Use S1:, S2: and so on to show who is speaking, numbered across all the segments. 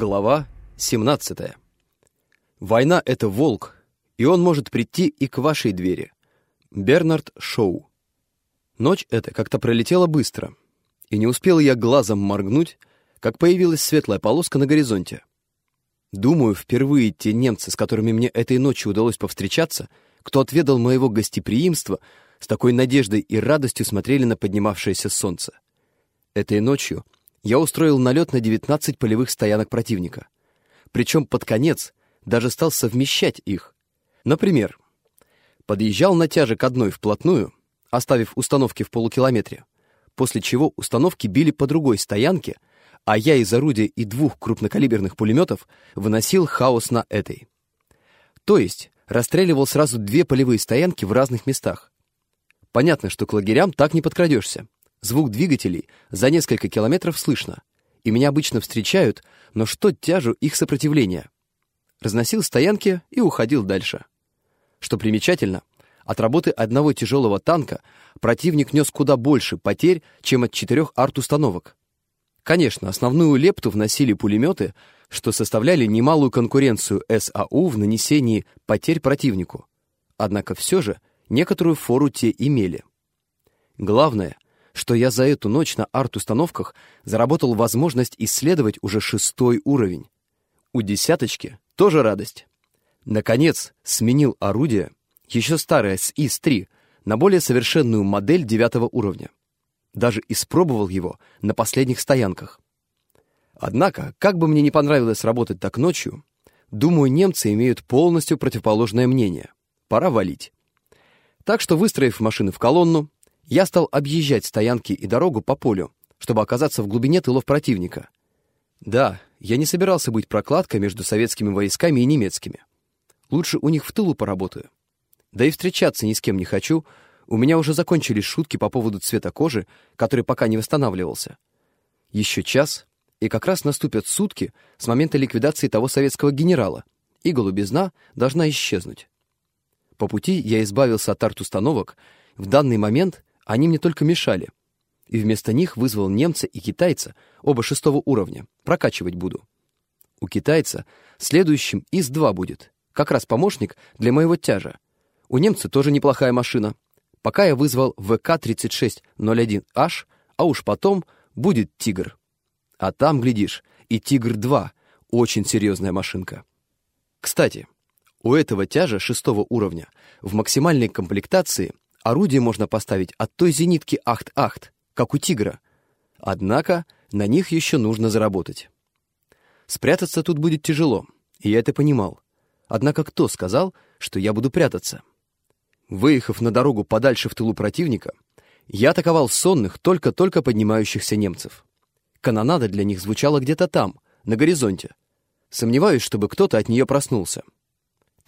S1: Глава 17. Война — это волк, и он может прийти и к вашей двери. Бернард Шоу. Ночь эта как-то пролетела быстро, и не успел я глазом моргнуть, как появилась светлая полоска на горизонте. Думаю, впервые те немцы, с которыми мне этой ночью удалось повстречаться, кто отведал моего гостеприимства, с такой надеждой и радостью смотрели на поднимавшееся солнце. Этой ночью — я устроил налет на 19 полевых стоянок противника. Причем под конец даже стал совмещать их. Например, подъезжал на тяже к одной вплотную, оставив установки в полукилометре, после чего установки били по другой стоянке, а я из орудия и двух крупнокалиберных пулеметов выносил хаос на этой. То есть расстреливал сразу две полевые стоянки в разных местах. Понятно, что к лагерям так не подкрадешься. Звук двигателей за несколько километров слышно, и меня обычно встречают, но что тяжу их сопротивление? Разносил стоянки и уходил дальше. Что примечательно, от работы одного тяжелого танка противник нес куда больше потерь, чем от четырех арт-установок. Конечно, основную лепту вносили пулеметы, что составляли немалую конкуренцию САУ в нанесении потерь противнику. Однако все же некоторую фору те имели. Главное — что я за эту ночь на арт-установках заработал возможность исследовать уже шестой уровень. У десяточки тоже радость. Наконец, сменил орудие, еще старое с ИС-3, на более совершенную модель девятого уровня. Даже испробовал его на последних стоянках. Однако, как бы мне не понравилось работать так ночью, думаю, немцы имеют полностью противоположное мнение. Пора валить. Так что, выстроив машины в колонну, я стал объезжать стоянки и дорогу по полю, чтобы оказаться в глубине тылов противника. Да, я не собирался быть прокладкой между советскими войсками и немецкими. Лучше у них в тылу поработаю. Да и встречаться ни с кем не хочу, у меня уже закончились шутки по поводу цвета кожи, который пока не восстанавливался. Еще час, и как раз наступят сутки с момента ликвидации того советского генерала, и голубизна должна исчезнуть. По пути я избавился от арт-установок, в данный момент они мне только мешали. И вместо них вызвал немца и китайца, оба шестого уровня. Прокачивать буду. У китайца следующим ИС-2 будет. Как раз помощник для моего тяжа. У немца тоже неплохая машина. Пока я вызвал ВК-3601H, а уж потом будет «Тигр». А там, глядишь, и «Тигр-2» — очень серьезная машинка. Кстати, у этого тяжа шестого уровня в максимальной комплектации — Орудие можно поставить от той зенитки Ахт-Ахт, как у «Тигра». Однако на них еще нужно заработать. Спрятаться тут будет тяжело, и я это понимал. Однако кто сказал, что я буду прятаться? Выехав на дорогу подальше в тылу противника, я атаковал сонных, только-только поднимающихся немцев. Канонада для них звучала где-то там, на горизонте. Сомневаюсь, чтобы кто-то от нее проснулся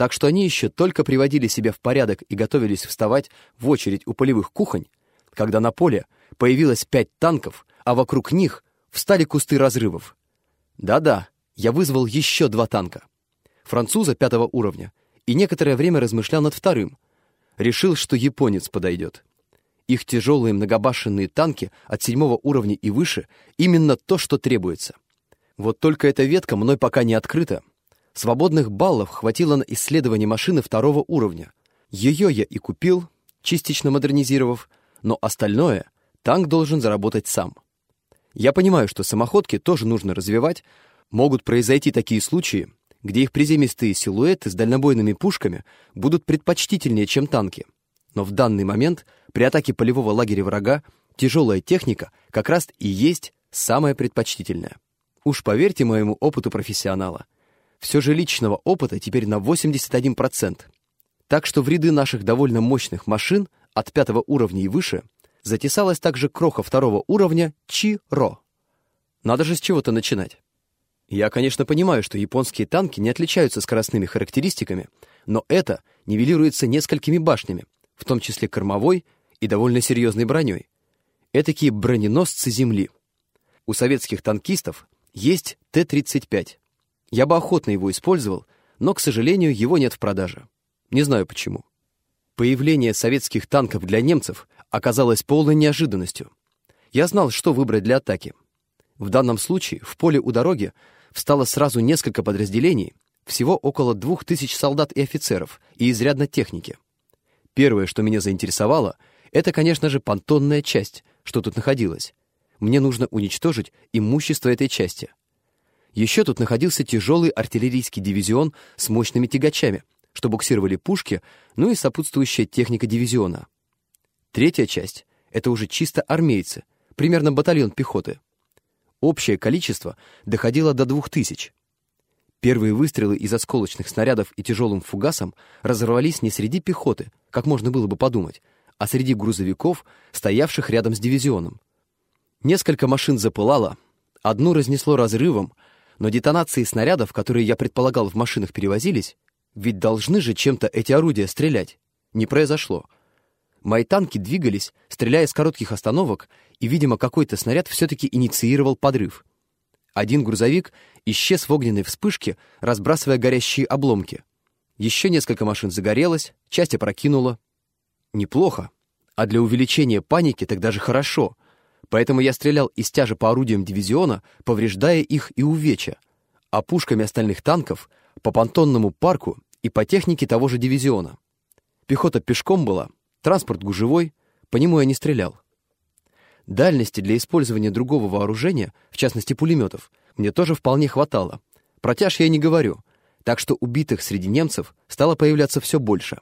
S1: так что они еще только приводили себя в порядок и готовились вставать в очередь у полевых кухонь, когда на поле появилось пять танков, а вокруг них встали кусты разрывов. Да-да, я вызвал еще два танка. Француза пятого уровня, и некоторое время размышлял над вторым. Решил, что японец подойдет. Их тяжелые многобашенные танки от седьмого уровня и выше — именно то, что требуется. Вот только эта ветка мной пока не открыта, Свободных баллов хватило на исследование машины второго уровня. Ее я и купил, частично модернизировав, но остальное танк должен заработать сам. Я понимаю, что самоходки тоже нужно развивать, могут произойти такие случаи, где их приземистые силуэты с дальнобойными пушками будут предпочтительнее, чем танки. Но в данный момент при атаке полевого лагеря врага тяжелая техника как раз и есть самая предпочтительная. Уж поверьте моему опыту профессионала — все же личного опыта теперь на 81%. Так что в ряды наших довольно мощных машин от пятого уровня и выше затесалась также кроха второго уровня Чи-Ро. Надо же с чего-то начинать. Я, конечно, понимаю, что японские танки не отличаются скоростными характеристиками, но это нивелируется несколькими башнями, в том числе кормовой и довольно серьезной броней. Этакие броненосцы земли. У советских танкистов есть Т-35, я бы охотно его использовал, но, к сожалению, его нет в продаже. Не знаю почему. Появление советских танков для немцев оказалось полной неожиданностью. Я знал, что выбрать для атаки. В данном случае в поле у дороги встало сразу несколько подразделений, всего около двух тысяч солдат и офицеров, и изрядно техники. Первое, что меня заинтересовало, это, конечно же, понтонная часть, что тут находилась. Мне нужно уничтожить имущество этой части. Еще тут находился тяжелый артиллерийский дивизион с мощными тягачами, что буксировали пушки, ну и сопутствующая техника дивизиона. Третья часть — это уже чисто армейцы, примерно батальон пехоты. Общее количество доходило до двух тысяч. Первые выстрелы из осколочных снарядов и тяжелым фугасом разорвались не среди пехоты, как можно было бы подумать, а среди грузовиков, стоявших рядом с дивизионом. Несколько машин запылало, одну разнесло разрывом, но детонации снарядов, которые я предполагал в машинах перевозились, ведь должны же чем-то эти орудия стрелять, не произошло. Мои танки двигались, стреляя с коротких остановок, и, видимо, какой-то снаряд все-таки инициировал подрыв. Один грузовик исчез в огненной вспышке, разбрасывая горящие обломки. Еще несколько машин загорелось, часть опрокинула. Неплохо. А для увеличения паники так даже хорошо. Поэтому я стрелял из тяжа по орудиям дивизиона, повреждая их и увеча, а пушками остальных танков по понтонному парку и по технике того же дивизиона. Пехота пешком была, транспорт гужевой, по нему я не стрелял. Дальности для использования другого вооружения, в частности пулеметов, мне тоже вполне хватало. Про тяж я не говорю, так что убитых среди немцев стало появляться все больше.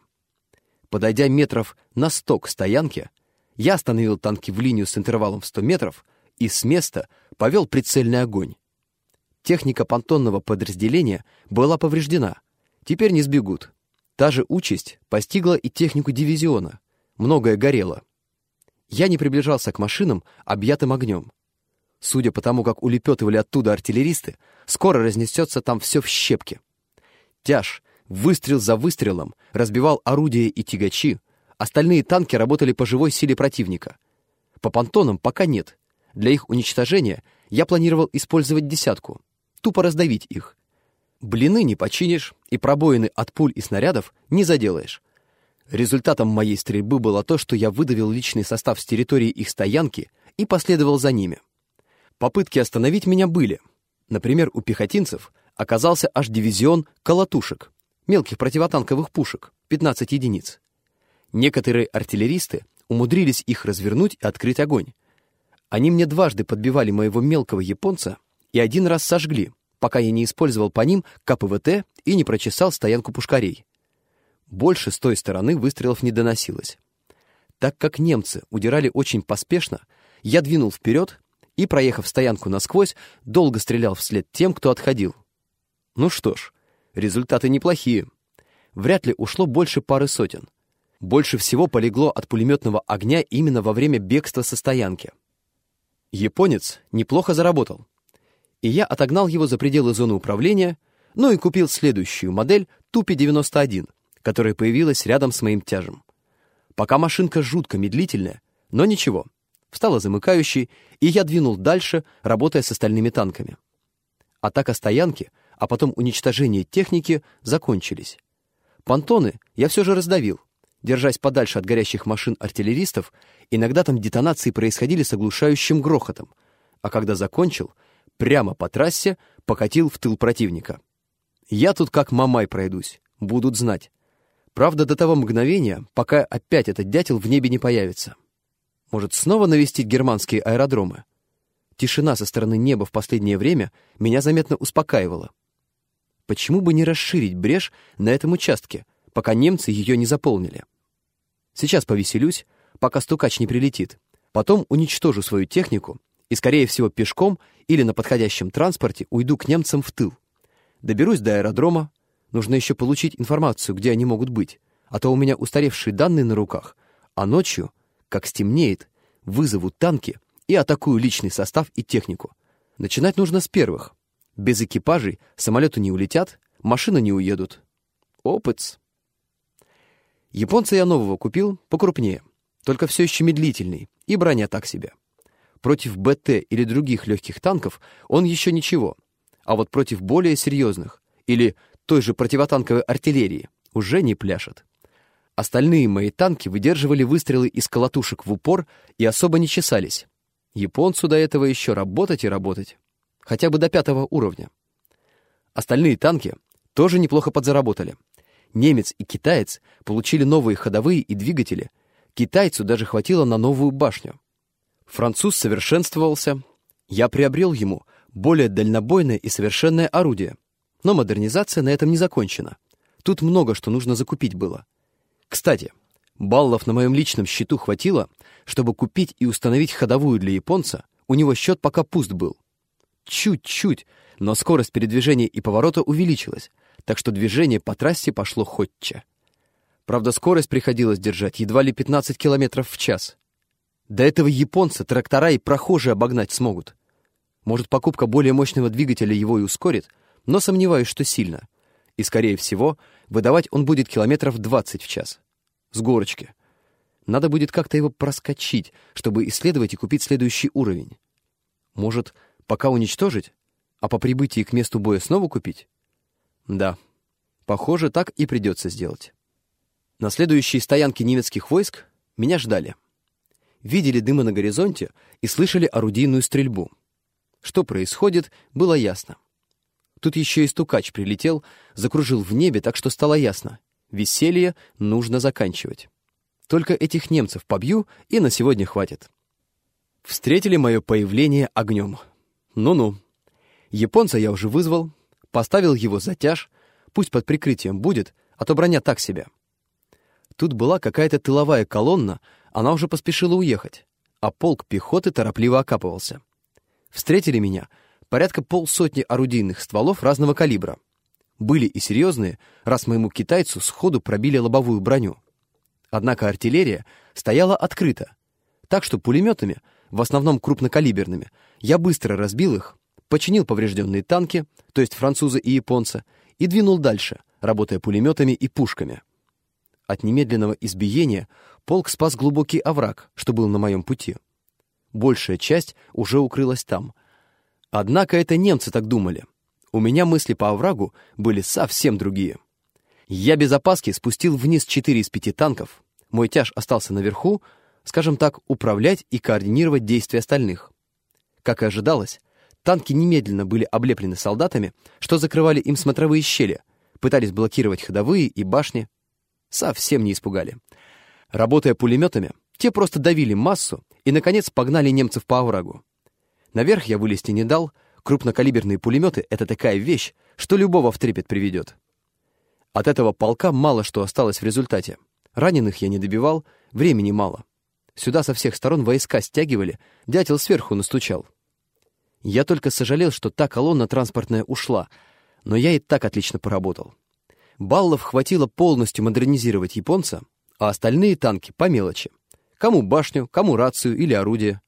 S1: Подойдя метров на сто к стоянке, я остановил танки в линию с интервалом в 100 метров и с места повел прицельный огонь. Техника понтонного подразделения была повреждена. Теперь не сбегут. Та же участь постигла и технику дивизиона. Многое горело. Я не приближался к машинам, объятым огнем. Судя по тому, как улепетывали оттуда артиллеристы, скоро разнесется там все в щепки. Тяж, выстрел за выстрелом, разбивал орудия и тягачи, Остальные танки работали по живой силе противника. По понтонам пока нет. Для их уничтожения я планировал использовать десятку. Тупо раздавить их. Блины не починишь, и пробоины от пуль и снарядов не заделаешь. Результатом моей стрельбы было то, что я выдавил личный состав с территории их стоянки и последовал за ними. Попытки остановить меня были. Например, у пехотинцев оказался аж дивизион колотушек, мелких противотанковых пушек, 15 единиц. Некоторые артиллеристы умудрились их развернуть и открыть огонь. Они мне дважды подбивали моего мелкого японца и один раз сожгли, пока я не использовал по ним КПВТ и не прочесал стоянку пушкарей. Больше с той стороны выстрелов не доносилось. Так как немцы удирали очень поспешно, я двинул вперед и, проехав стоянку насквозь, долго стрелял вслед тем, кто отходил. Ну что ж, результаты неплохие. Вряд ли ушло больше пары сотен. Больше всего полегло от пулеметного огня именно во время бегства со стоянки. Японец неплохо заработал. И я отогнал его за пределы зоны управления, ну и купил следующую модель Тупи-91, которая появилась рядом с моим тяжем. Пока машинка жутко медлительная, но ничего. Встала замыкающей, и я двинул дальше, работая с остальными танками. Атака стоянки, а потом уничтожение техники закончились. Понтоны я все же раздавил, держась подальше от горящих машин артиллеристов, иногда там детонации происходили с оглушающим грохотом, а когда закончил, прямо по трассе покатил в тыл противника. Я тут как мамай пройдусь, будут знать. Правда, до того мгновения, пока опять этот дятел в небе не появится. Может, снова навестить германские аэродромы? Тишина со стороны неба в последнее время меня заметно успокаивала. Почему бы не расширить брешь на этом участке — пока немцы ее не заполнили. Сейчас повеселюсь, пока стукач не прилетит. Потом уничтожу свою технику и, скорее всего, пешком или на подходящем транспорте уйду к немцам в тыл. Доберусь до аэродрома. Нужно еще получить информацию, где они могут быть, а то у меня устаревшие данные на руках, а ночью, как стемнеет, вызову танки и атакую личный состав и технику. Начинать нужно с первых. Без экипажей самолеты не улетят, машины не уедут. Опыт. Японца я нового купил, покрупнее, только все еще медлительный, и броня так себе. Против БТ или других легких танков он еще ничего, а вот против более серьезных или той же противотанковой артиллерии уже не пляшет. Остальные мои танки выдерживали выстрелы из колотушек в упор и особо не чесались. Японцу до этого еще работать и работать. Хотя бы до пятого уровня. Остальные танки тоже неплохо подзаработали. Немец и китаец получили новые ходовые и двигатели. Китайцу даже хватило на новую башню. Француз совершенствовался. Я приобрел ему более дальнобойное и совершенное орудие. Но модернизация на этом не закончена. Тут много что нужно закупить было. Кстати, баллов на моем личном счету хватило, чтобы купить и установить ходовую для японца, у него счет пока пуст был. Чуть-чуть, но скорость передвижения и поворота увеличилась, так что движение по трассе пошло ходче. Правда, скорость приходилось держать едва ли 15 километров в час. До этого японца трактора и прохожие обогнать смогут. Может, покупка более мощного двигателя его и ускорит, но сомневаюсь, что сильно. И, скорее всего, выдавать он будет километров 20 в час. С горочки. Надо будет как-то его проскочить, чтобы исследовать и купить следующий уровень. Может, пока уничтожить, а по прибытии к месту боя снова купить? Да, похоже, так и придется сделать. На следующей стоянке немецких войск меня ждали. Видели дымы на горизонте и слышали орудийную стрельбу. Что происходит, было ясно. Тут еще и стукач прилетел, закружил в небе, так что стало ясно. Веселье нужно заканчивать. Только этих немцев побью, и на сегодня хватит. Встретили мое появление огнем. Ну-ну. Японца я уже вызвал, поставил его затяж, пусть под прикрытием будет, а то броня так себе. Тут была какая-то тыловая колонна, она уже поспешила уехать, а полк пехоты торопливо окапывался. Встретили меня порядка полсотни орудийных стволов разного калибра. Были и серьезные, раз моему китайцу сходу пробили лобовую броню. Однако артиллерия стояла открыто, так что пулеметами, в основном крупнокалиберными, я быстро разбил их, починил поврежденные танки, то есть французы и японцы, и двинул дальше, работая пулеметами и пушками. От немедленного избиения полк спас глубокий овраг, что был на моем пути. Большая часть уже укрылась там. Однако это немцы так думали. У меня мысли по оврагу были совсем другие. Я без опаски спустил вниз четыре из пяти танков. Мой тяж остался наверху, скажем так, управлять и координировать действия остальных. Как и ожидалось, танки немедленно были облеплены солдатами, что закрывали им смотровые щели, пытались блокировать ходовые и башни. Совсем не испугали. Работая пулеметами, те просто давили массу и, наконец, погнали немцев по оврагу. Наверх я вылезти не дал, крупнокалиберные пулеметы — это такая вещь, что любого в трепет приведет. От этого полка мало что осталось в результате. Раненых я не добивал, времени мало. Сюда со всех сторон войска стягивали, дятел сверху настучал. Я только сожалел, что та колонна транспортная ушла, но я и так отлично поработал. Баллов хватило полностью модернизировать японца, а остальные танки по мелочи. Кому башню, кому рацию или орудие.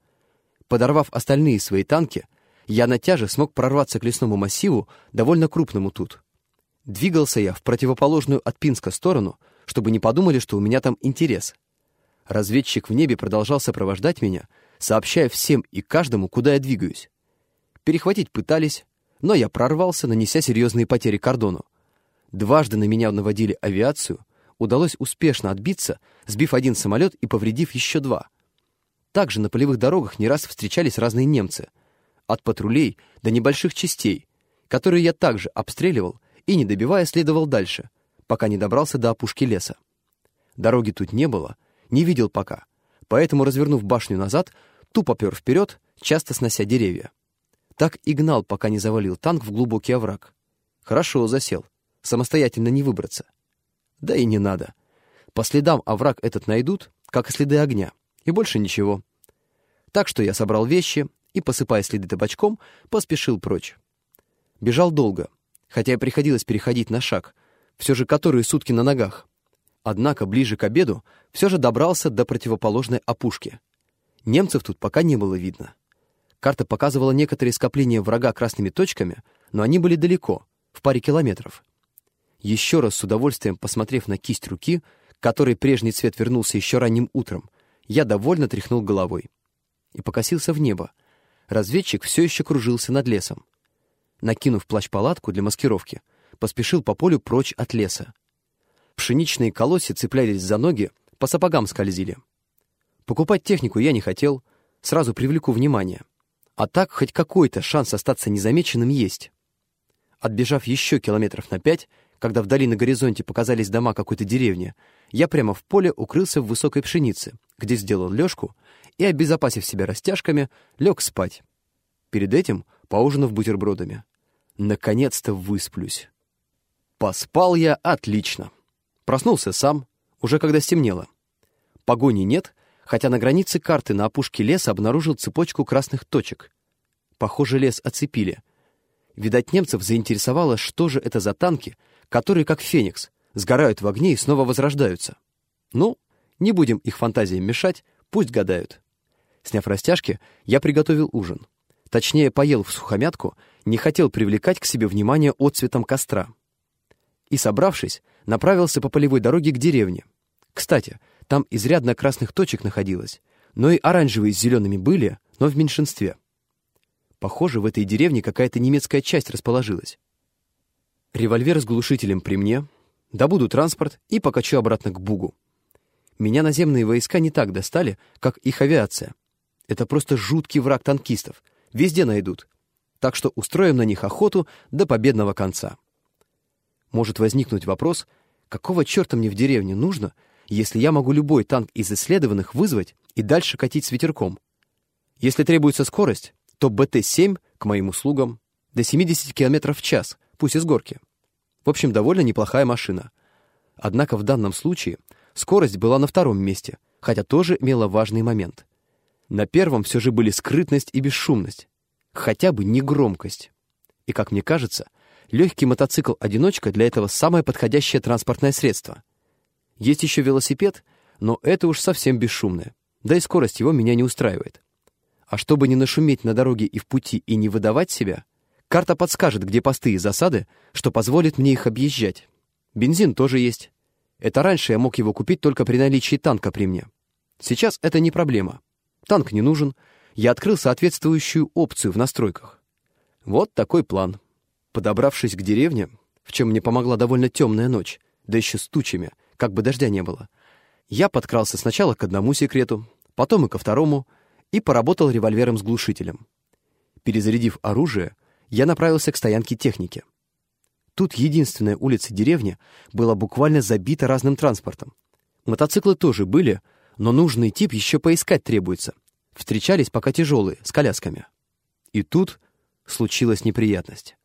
S1: Подорвав остальные свои танки, я на тяже смог прорваться к лесному массиву, довольно крупному тут. Двигался я в противоположную от Пинска сторону, чтобы не подумали, что у меня там интерес. Разведчик в небе продолжал сопровождать меня, сообщая всем и каждому, куда я двигаюсь. Перехватить пытались, но я прорвался, нанеся серьезные потери кордону. Дважды на меня наводили авиацию, удалось успешно отбиться, сбив один самолет и повредив еще два. Также на полевых дорогах не раз встречались разные немцы. От патрулей до небольших частей, которые я также обстреливал и, не добивая, следовал дальше, пока не добрался до опушки леса. Дороги тут не было, не видел пока, поэтому, развернув башню назад, тупо пер вперед, часто снося деревья. Так и гнал, пока не завалил танк в глубокий овраг. Хорошо засел, самостоятельно не выбраться. Да и не надо. По следам овраг этот найдут, как и следы огня, и больше ничего. Так что я собрал вещи и, посыпая следы табачком, поспешил прочь. Бежал долго, хотя и приходилось переходить на шаг, все же которые сутки на ногах. Однако ближе к обеду все же добрался до противоположной опушки. Немцев тут пока не было видно. Карта показывала некоторые скопления врага красными точками, но они были далеко, в паре километров. Еще раз с удовольствием посмотрев на кисть руки, которой прежний цвет вернулся еще ранним утром, я довольно тряхнул головой и покосился в небо. Разведчик все еще кружился над лесом. Накинув плащ-палатку для маскировки, поспешил по полю прочь от леса. Пшеничные колосья цеплялись за ноги, по сапогам скользили. Покупать технику я не хотел, сразу привлеку внимание. А так хоть какой-то шанс остаться незамеченным есть. Отбежав еще километров на пять, когда вдали на горизонте показались дома какой-то деревни, я прямо в поле укрылся в высокой пшенице, где сделал лёжку и, обезопасив себя растяжками, лег спать. Перед этим поужинав бутербродами. Наконец-то высплюсь. Поспал я отлично. Проснулся сам, уже когда стемнело. Погони нет, хотя на границе карты на опушке леса обнаружил цепочку красных точек. Похоже, лес оцепили. Видать, немцев заинтересовало, что же это за танки, которые, как феникс, сгорают в огне и снова возрождаются. Ну, не будем их фантазиям мешать, пусть гадают. Сняв растяжки, я приготовил ужин. Точнее, поел в сухомятку, не хотел привлекать к себе внимание отцветом костра. И, собравшись, направился по полевой дороге к деревне. Кстати, там изрядно красных точек находилось, но и оранжевые с зелеными были, но в меньшинстве. Похоже, в этой деревне какая-то немецкая часть расположилась. Револьвер с глушителем при мне, добуду транспорт и покачу обратно к Бугу. Меня наземные войска не так достали, как их авиация. Это просто жуткий враг танкистов. Везде найдут. Так что устроим на них охоту до победного конца. Может возникнуть вопрос, какого черта мне в деревне нужно, если я могу любой танк из исследованных вызвать и дальше катить с ветерком? Если требуется скорость, то БТ-7 к моим услугам до 70 км в час, пусть и с горки. В общем, довольно неплохая машина. Однако в данном случае скорость была на втором месте, хотя тоже имела важный момент. На первом все же были скрытность и бесшумность, хотя бы не громкость. И, как мне кажется, легкий мотоцикл-одиночка для этого самое подходящее транспортное средство. Есть еще велосипед, но это уж совсем бесшумное, да и скорость его меня не устраивает. А чтобы не нашуметь на дороге и в пути и не выдавать себя, карта подскажет, где посты и засады, что позволит мне их объезжать. Бензин тоже есть. Это раньше я мог его купить только при наличии танка при мне. Сейчас это не проблема. Танк не нужен. Я открыл соответствующую опцию в настройках. Вот такой план. Подобравшись к деревне, в чем мне помогла довольно темная ночь, да еще с тучами, как бы дождя не было, я подкрался сначала к одному секрету, потом и ко второму, и поработал револьвером с глушителем. Перезарядив оружие, я направился к стоянке техники. Тут единственная улица деревни была буквально забита разным транспортом. Мотоциклы тоже были, но нужный тип еще поискать требуется. Встречались пока тяжелые, с колясками. И тут случилась неприятность.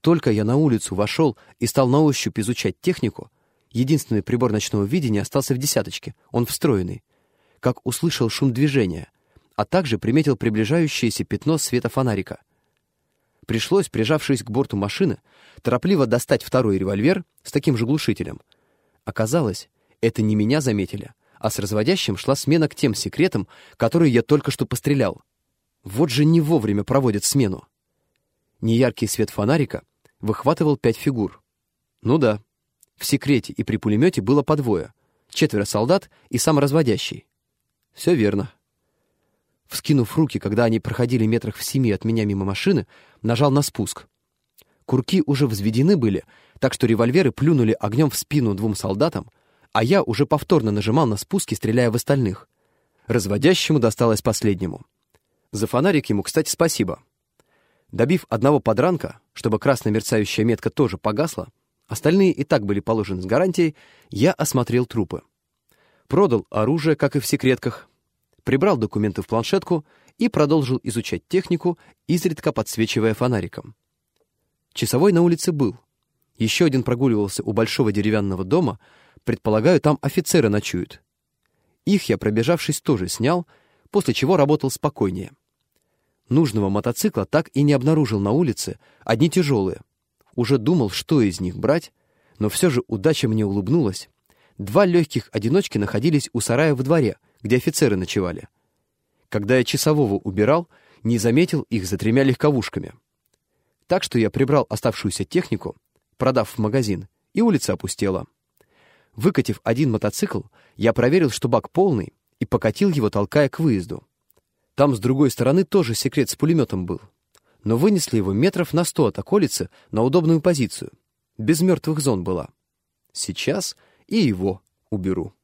S1: Только я на улицу вошел и стал на ощупь изучать технику, единственный прибор ночного видения остался в десяточке, он встроенный, как услышал шум движения, а также приметил приближающееся пятно света фонарика. Пришлось, прижавшись к борту машины, торопливо достать второй револьвер с таким же глушителем. Оказалось, это не меня заметили, а с разводящим шла смена к тем секретам, которые я только что пострелял. Вот же не вовремя проводят смену. Неяркий свет фонарика выхватывал пять фигур. Ну да, в секрете и при пулемете было по двое. Четверо солдат и сам разводящий. Все верно. Вскинув руки, когда они проходили метрах в семи от меня мимо машины, нажал на спуск. Курки уже взведены были, так что револьверы плюнули огнем в спину двум солдатам, а я уже повторно нажимал на спуски, стреляя в остальных. Разводящему досталось последнему. За фонарик ему, кстати, спасибо. Добив одного подранка, чтобы красная мерцающая метка тоже погасла, остальные и так были положены с гарантией, я осмотрел трупы. Продал оружие, как и в секретках, прибрал документы в планшетку и продолжил изучать технику, изредка подсвечивая фонариком. Часовой на улице был. Еще один прогуливался у большого деревянного дома, предполагаю, там офицеры ночуют. Их я, пробежавшись, тоже снял, после чего работал спокойнее. Нужного мотоцикла так и не обнаружил на улице, одни тяжелые. Уже думал, что из них брать, но все же удача мне улыбнулась. Два легких одиночки находились у сарая в дворе, где офицеры ночевали. Когда я часового убирал, не заметил их за тремя легковушками. Так что я прибрал оставшуюся технику, продав в магазин, и улица опустела. Выкатив один мотоцикл, я проверил, что бак полный, и покатил его, толкая к выезду. Там, с другой стороны, тоже секрет с пулеметом был. Но вынесли его метров на сто от околицы на удобную позицию. Без мертвых зон была. Сейчас и его уберу.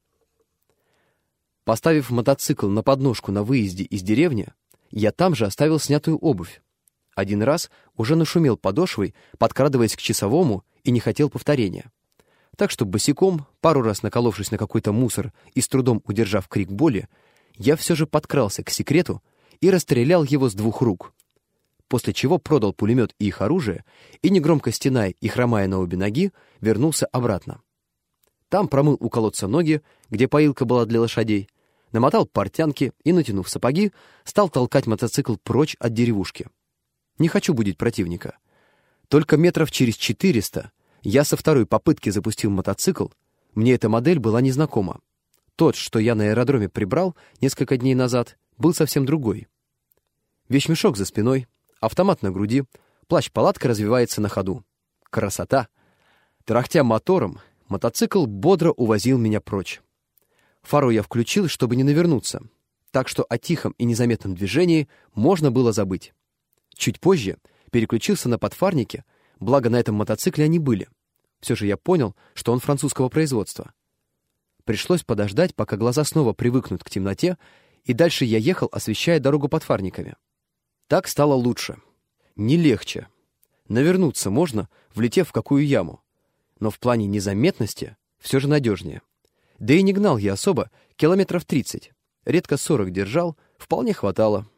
S1: Поставив мотоцикл на подножку на выезде из деревни, я там же оставил снятую обувь. Один раз уже нашумел подошвой, подкрадываясь к часовому, и не хотел повторения. Так что босиком, пару раз наколовшись на какой-то мусор и с трудом удержав крик боли, я все же подкрался к секрету и расстрелял его с двух рук. После чего продал пулемет и их оружие, и, негромко стеная и хромая на обе ноги, вернулся обратно. Там промыл у колодца ноги, где поилка была для лошадей, намотал портянки и, натянув сапоги, стал толкать мотоцикл прочь от деревушки. Не хочу будить противника. Только метров через четыреста я со второй попытки запустил мотоцикл, мне эта модель была незнакома. Тот, что я на аэродроме прибрал несколько дней назад, был совсем другой. Вещмешок за спиной, автомат на груди, плащ-палатка развивается на ходу. Красота! Тарахтя мотором, мотоцикл бодро увозил меня прочь. Фару я включил, чтобы не навернуться, так что о тихом и незаметном движении можно было забыть. Чуть позже переключился на подфарники, благо на этом мотоцикле они были. Все же я понял, что он французского производства. Пришлось подождать, пока глаза снова привыкнут к темноте, и дальше я ехал, освещая дорогу подфарниками. Так стало лучше. Не легче. Навернуться можно, влетев в какую яму. Но в плане незаметности все же надежнее. Да и не гнал я особо, километров 30. Редко 40 держал, вполне хватало.